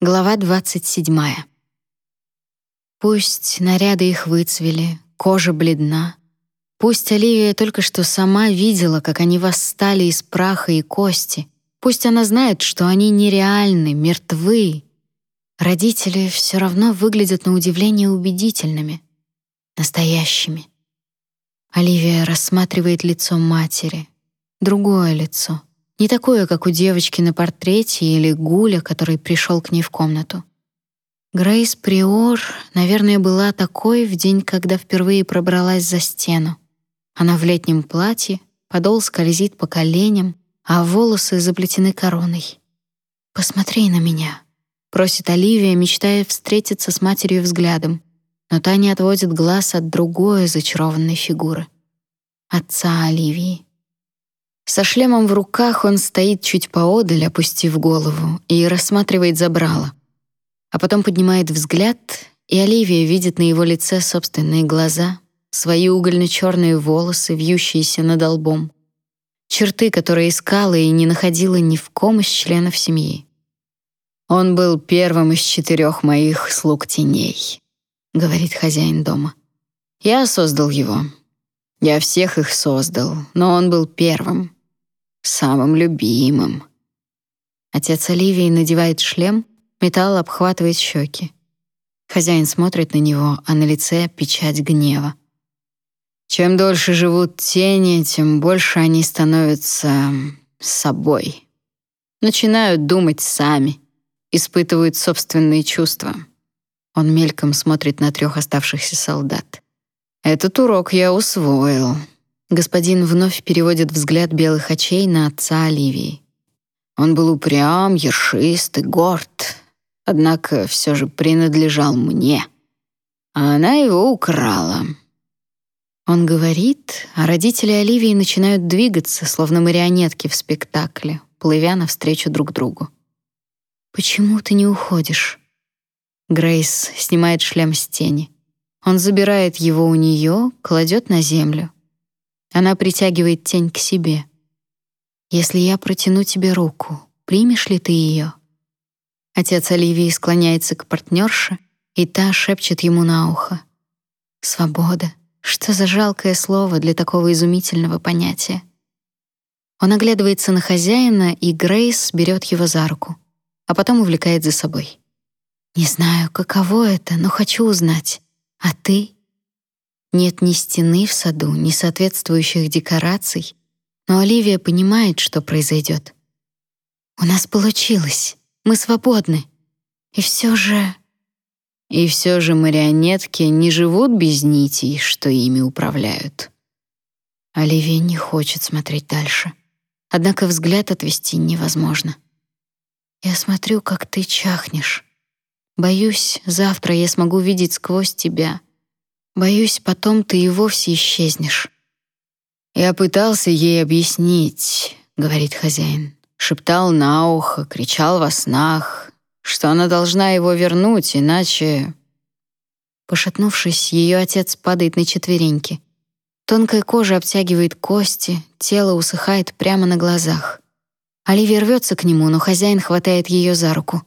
Глава 27. Пусть наряды их выцвели, кожа бледна. Пусть Оливия только что сама видела, как они восстали из праха и кости. Пусть она знает, что они нереальны, мертвы. Родители все равно выглядят на удивление убедительными, настоящими. Оливия рассматривает лицо матери, другое лицо — не такое, как у девочки на портрете или Гуля, который пришел к ней в комнату. Грейс Приор, наверное, была такой в день, когда впервые пробралась за стену. Она в летнем платье, подол скользит по коленям, а волосы заплетены короной. «Посмотри на меня», — просит Оливия, мечтая встретиться с матерью взглядом, но та не отводит глаз от другой зачарованной фигуры — отца Оливии. Со шлемом в руках он стоит чуть поодаль, опустив голову, и рассматривает забрало. А потом поднимает взгляд, и Оливия видит на его лице собственные глаза, свои угольно-черные волосы, вьющиеся над лбом. Черты, которые искала и не находила ни в ком из членов семьи. «Он был первым из четырех моих слуг теней», — говорит хозяин дома. «Я создал его. Я всех их создал, но он был первым самым любимым. Отец Оливии надевает шлем, металл обхватывает щеки. Хозяин смотрит на него, а на лице печать гнева. Чем дольше живут тени, тем больше они становятся собой. Начинают думать сами, испытывают собственные чувства. Он мельком смотрит на трех оставшихся солдат. Этот урок я усвоил. Господин вновь переводит взгляд белых очей на отца Оливии. Он был упрям, ершист и горд, однако все же принадлежал мне. А она его украла. Он говорит, а родители Оливии начинают двигаться, словно марионетки в спектакле, плывя навстречу друг другу. «Почему ты не уходишь?» Грейс снимает шлем с тени. Он забирает его у нее, кладет на землю. Она притягивает тень к себе. Если я протяну тебе руку, примешь ли ты ее? Отец Оливии склоняется к партнерше, и та шепчет ему на ухо: "Свобода. Что за жалкое слово для такого изумительного понятия?" Он оглядывается на хозяина, и Грейс берет его за руку, а потом увлекает за собой. Не знаю, каково это, но хочу узнать. А ты? Нет ни стены в саду, ни соответствующих декораций, но Оливия понимает, что произойдет. У нас получилось. Мы свободны. И все же и все же марионетки не живут без нитей, что ими управляют. Оливия не хочет смотреть дальше. Однако взгляд отвести невозможно. Я смотрю, как ты чахнешь. Боюсь, завтра я смогу видеть сквозь тебя, Боюсь, потом ты и вовсе исчезнешь. Я пытался ей объяснить, говорит хозяин. Шептал на ухо, кричал во снах, что она должна его вернуть, иначе Пошатнувшись, ее отец падает на четвереньки. Тонкая кожа обтягивает кости, тело усыхает прямо на глазах. Оливия рвется к нему, но хозяин хватает ее за руку.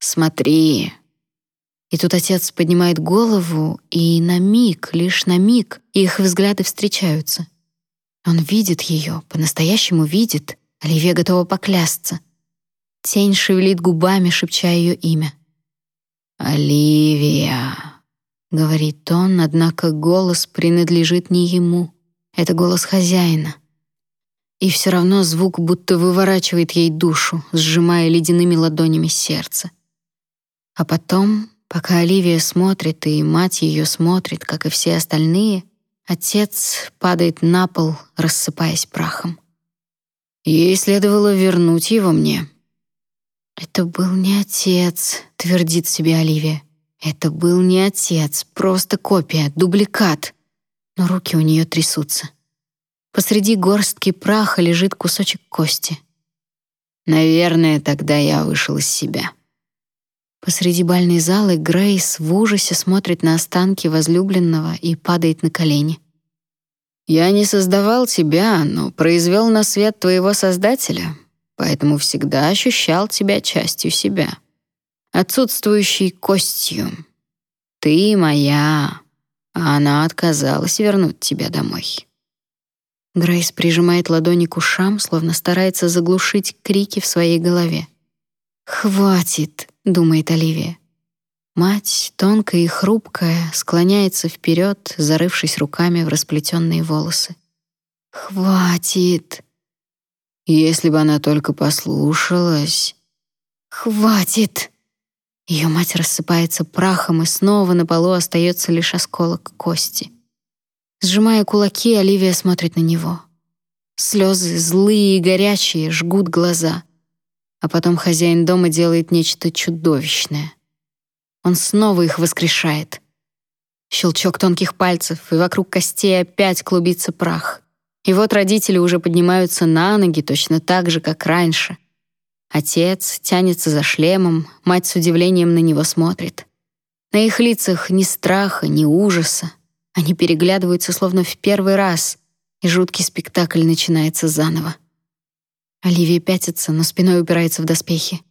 «Смотри, и тут отец поднимает голову, и на миг, лишь на миг, их взгляды встречаются. Он видит ее, по-настоящему видит. Оливия готова поклясться. Тень шевелит губами, шепча ее имя. «Оливия», — говорит он, однако голос принадлежит не ему. Это голос хозяина. И все равно звук будто выворачивает ей душу, сжимая ледяными ладонями сердце. А потом Пока Оливия смотрит, и мать ее смотрит, как и все остальные, отец падает на пол, рассыпаясь прахом. Ей следовало вернуть его мне. «Это был не отец», — твердит себе Оливия. «Это был не отец, просто копия, дубликат». Но руки у нее трясутся. Посреди горстки праха лежит кусочек кости. Наверное, тогда я вышел из себя. Посреди бальной залы Грейс в ужасе смотрит на останки возлюбленного и падает на колени. «Я не создавал тебя, но произвел на свет твоего Создателя, поэтому всегда ощущал тебя частью себя. отсутствующей костью. Ты моя, а она отказалась вернуть тебя домой. Грейс прижимает ладони к ушам, словно старается заглушить крики в своей голове. «Хватит», — думает Оливия. Мать, тонкая и хрупкая, склоняется вперед, зарывшись руками в расплетенные волосы. «Хватит!» Если бы она только послушалась... «Хватит!» Ее мать рассыпается прахом, и снова на полу остается лишь осколок кости. Сжимая кулаки, Оливия смотрит на него. Слезы, злые и горячие, жгут глаза. А потом хозяин дома делает нечто чудовищное. Он снова их воскрешает. Щелчок тонких пальцев, и вокруг костей опять клубится прах. И вот родители уже поднимаются на ноги точно так же, как раньше. Отец тянется за шлемом, мать с удивлением на него смотрит. На их лицах ни страха, ни ужаса. Они переглядываются словно в первый раз, и жуткий спектакль начинается заново. Оливия пятится, но спиной упирается в доспехи.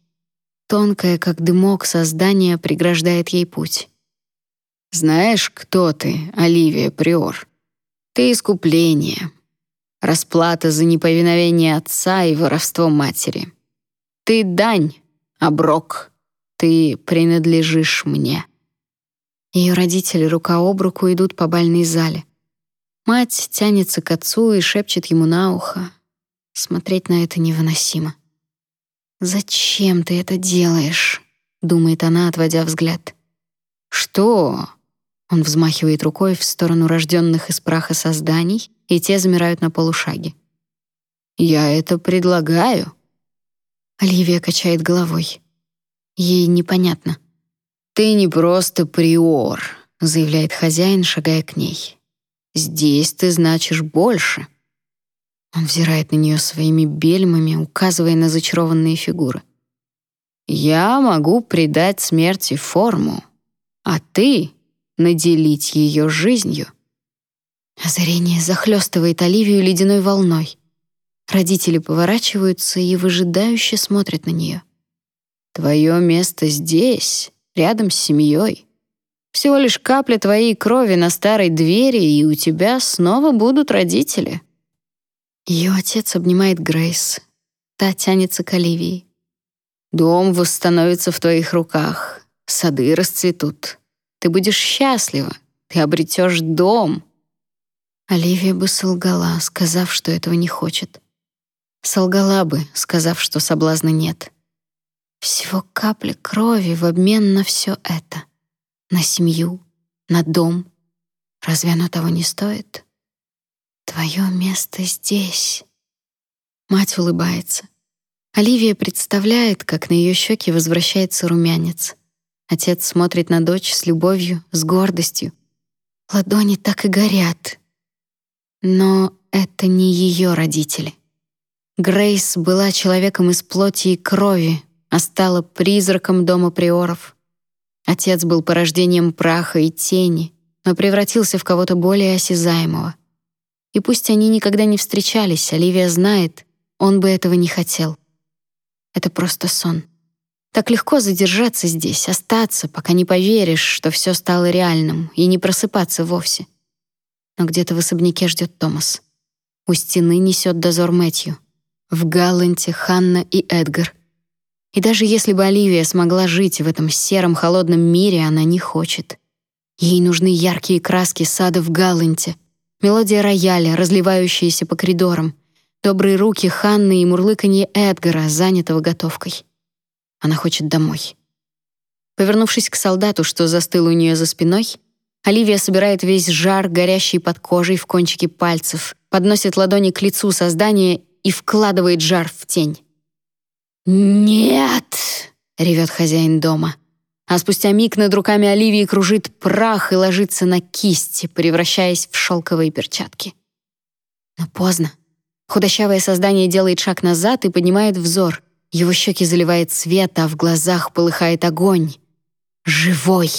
Тонкое, как дымок, создание преграждает ей путь. «Знаешь, кто ты, Оливия Приор? Ты искупление, расплата за неповиновение отца и воровство матери. Ты дань, оброк, ты принадлежишь мне». Ее родители рука об руку идут по бальной зале. Мать тянется к отцу и шепчет ему на ухо. Смотреть на это невыносимо. «Зачем ты это делаешь?» — думает она, отводя взгляд. «Что?» Он взмахивает рукой в сторону рожденных из праха созданий, и те замирают на полушаге. «Я это предлагаю». Оливия качает головой. Ей непонятно. «Ты не просто приор», — заявляет хозяин, шагая к ней. «Здесь ты значишь больше». Он взирает на нее своими бельмами, указывая на зачарованные фигуры. «Я могу придать смерти форму, а ты — наделить ее жизнью». Озарение захлестывает Оливию ледяной волной. Родители поворачиваются и выжидающе смотрят на нее. «Твое место здесь, рядом с семьей. Всего лишь капля твоей крови на старой двери, и у тебя снова будут родители». Ее отец обнимает Грейс. Та тянется к Оливии. «Дом восстановится в твоих руках, сады расцветут. Ты будешь счастлива, ты обретешь дом». Оливия бы солгала, сказав, что этого не хочет. Солгала бы, сказав, что соблазна нет. Всего капля крови в обмен на все это. На семью, на дом. Разве оно того не стоит? Твое место здесь. Мать улыбается. Оливия представляет, как на ее щеки возвращается румянец. Отец смотрит на дочь с любовью, с гордостью. Ладони так и горят. Но это не ее родители. Грейс была человеком из плоти и крови, а стала призраком дома приоров. Отец был порождением праха и тени, но превратился в кого-то более осязаемого. И пусть они никогда не встречались, Оливия знает, он бы этого не хотел. Это просто сон. Так легко задержаться здесь, остаться, пока не поверишь, что все стало реальным, и не просыпаться вовсе. Но где-то в особняке ждет Томас. У стены несет дозор Мэтью. В Галленте Ханна и Эдгар — и даже если бы Оливия смогла жить в этом сером холодном мире, она не хочет. Ей нужны яркие краски сада в Галленте, мелодия рояля, разливающаяся по коридорам, добрые руки Ханны и мурлыканье Эдгара, занятого готовкой. Она хочет домой. Повернувшись к солдату, что застыл у нее за спиной, Оливия собирает весь жар, горящий под кожей в кончике пальцев, подносит ладони к лицу создания и вкладывает жар в тень. «Нет!» — ревет хозяин дома. А спустя миг над руками Оливии кружит прах и ложится на кисти, превращаясь в шелковые перчатки. Но поздно. Худощавое создание делает шаг назад и поднимает взор. Его щеки заливает свет, а в глазах полыхает огонь. Живой!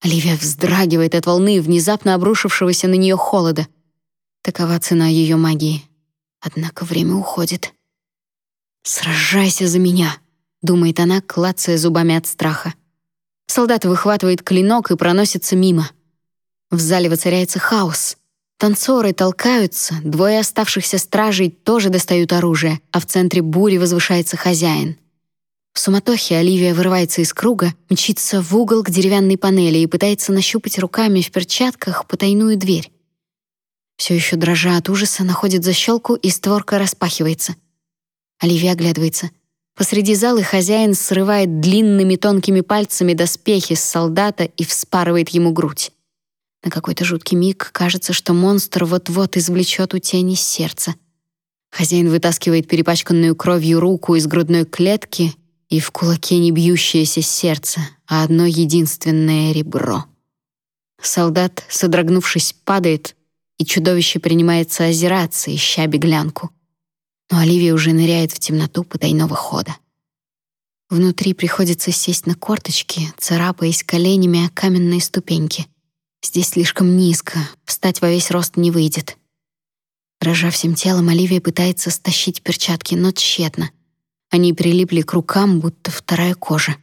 Оливия вздрагивает от волны внезапно обрушившегося на нее холода. Такова цена ее магии. Однако время уходит. «Сражайся за меня!» Думает она, клацая зубами от страха. Солдат выхватывает клинок и проносится мимо. В зале воцаряется хаос. Танцоры толкаются, двое оставшихся стражей тоже достают оружие, а в центре бури возвышается хозяин. В суматохе Оливия вырывается из круга, мчится в угол к деревянной панели и пытается нащупать руками в перчатках потайную дверь. Все еще дрожа от ужаса, находит защелку, и створка распахивается. Оливия оглядывается. Посреди зала хозяин срывает длинными тонкими пальцами доспехи с солдата и вспарывает ему грудь. На какой-то жуткий миг кажется, что монстр вот-вот извлечет у тени сердце. Хозяин вытаскивает перепачканную кровью руку из грудной клетки, и в кулаке не бьющееся сердце, а одно единственное ребро. Солдат, содрогнувшись, падает, и чудовище принимается озираться, ища беглянку. Но Оливия уже ныряет в темноту потайного хода. Внутри приходится сесть на корточки, царапаясь коленями о каменные ступеньки. Здесь слишком низко, встать во весь рост не выйдет. Дрожа всем телом, Оливия пытается стащить перчатки, но тщетно. Они прилипли к рукам, будто вторая кожа.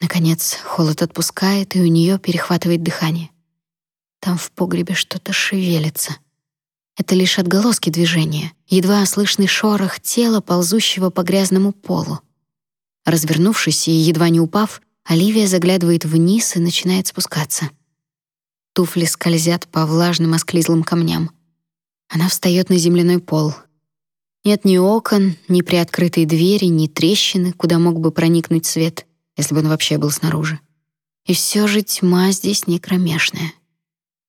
Наконец, холод отпускает, и у нее перехватывает дыхание. Там в погребе что-то шевелится. Это лишь отголоски движения, едва слышный шорох тела, ползущего по грязному полу. Развернувшись и едва не упав, Оливия заглядывает вниз и начинает спускаться. Туфли скользят по влажным осклизлым камням. Она встает на земляной пол. Нет ни окон, ни приоткрытой двери, ни трещины, куда мог бы проникнуть свет, если бы он вообще был снаружи. И все же тьма здесь не кромешная.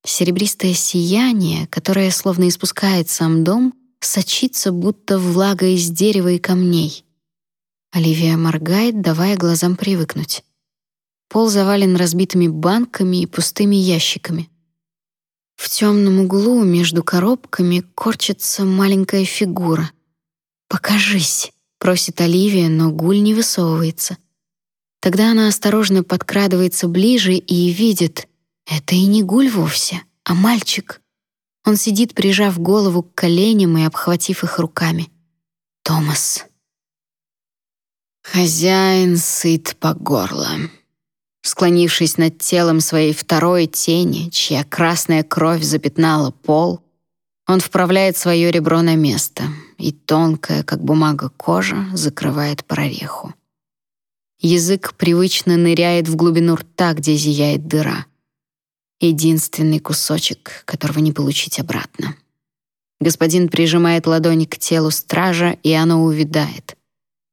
Серебристое сияние, которое словно испускает сам дом, сочится будто влага из дерева и камней. Оливия моргает, давая глазам привыкнуть. Пол завален разбитыми банками и пустыми ящиками. В темном углу между коробками корчится маленькая фигура. «Покажись», — просит Оливия, но гуль не высовывается. Тогда она осторожно подкрадывается ближе и видит — это и не гуль вовсе, а мальчик. Он сидит, прижав голову к коленям и обхватив их руками. «Томас». Хозяин сыт по горло. Склонившись над телом своей второй тени, чья красная кровь запятнала пол, он вправляет свое ребро на место, и тонкая, как бумага, кожа закрывает прореху. Язык привычно ныряет в глубину рта, где зияет дыра. Единственный кусочек, которого не получить обратно. Господин прижимает ладонь к телу стража, и оно увядает.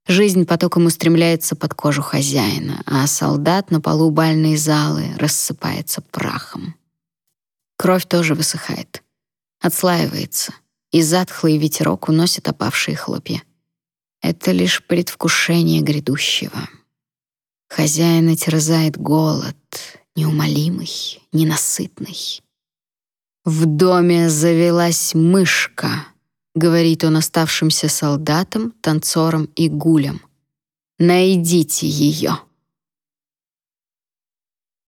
Жизнь потоком устремляется под кожу хозяина, а солдат на полу бальной залы рассыпается прахом. Кровь тоже высыхает, отслаивается, и затхлый ветерок уносит опавшие хлопья. Это лишь предвкушение грядущего. Хозяина терзает голод, неумолимый, ненасытный. В доме завелась мышка — говорит он оставшимся солдатам, танцорам и гулям. Найдите ее.